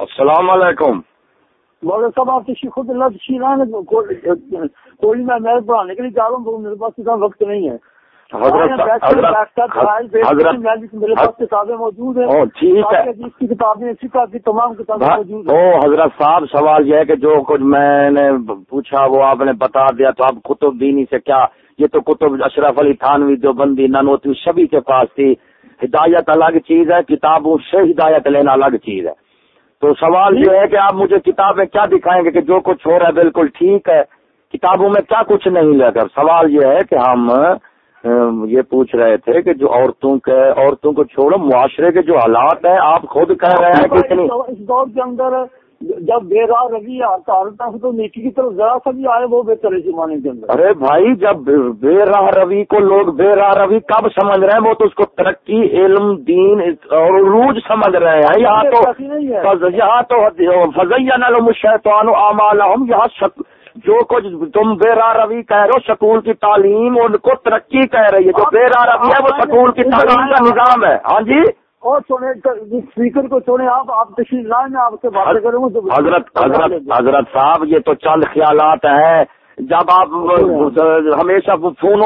السلام علیکم۔ مولانا صاحب آپ تشریف خود اللہ تشریف کوئی میں میں پڑھانے کے لیے جا رہا ہوں میرے پاس اتنا وقت نہیں ہے۔ حضرت حضرت حضرت میرے پاس کتابیں موجود ہیں۔ او ٹھیک ہے۔ حدیث کی کتابیں فقہ کی تمام کتابیں موجود او ہیں حضرت صاحب سوال یہ ہے کہ جو کچھ میں نے پوچھا وہ آپ نے بتا دیا تو اب کتب دینی سے کیا؟ یہ تو کتب اشرف علی تھانوی جو بندی ننوتوی شبی کے پاس تھی۔ ہدایت الگ چیز ہے کتابوں سے ہدایت لینا الگ چیز ہے۔ تو سوال یہ ہے کہ آپ مجھے کتاب میں کیا دکھائیں گے کہ جو کچھ ہو رہا ہے بالکل ٹھیک ہے، کتابوں میں کیا کچھ نہیں لے کر سوال یہ ہے کہ ہم یہ پوچھ رہے تھے کہ جو عورتوں کے، عورتوں کو چھوڑو، معاشرے کے جو حالات ہیں، آپ خود کہہ رہے ہیں کہ اس دور کے اندر جب بے راہ روی آتا ہے تو نیکی کی طرف ذرا سا بھی آئے وہ بہتر ہے زمانے کے اندر۔ ارے بھائی جب بے راہ روی کو لوگ بے راہ روی کب سمجھ رہے ہیں؟ وہ تو اس کو ترقی علم دین اور عروج سمجھ رہے ہیں۔ یہاں تو یہاں تو فضین الشیطان اعمالہم یہاں شک جو کچھ تم بے راہ روی کہہ رہے ہو سکول کی تعلیم ان کو ترقی کہہ رہی ہے۔ جو بے راہ روی ہے وہ سکول کی تعلیم کا نظام ہے۔ ہاں جی؟ اور چھوڑے اسپیکر کو چھوڑے آپ آپ تشریف لائیں میں آپ سے باتیں کروں گا حضرت حضرت حضرت صاحب یہ تو چند خیالات ہیں۔ جب آپ ہمیشہ فون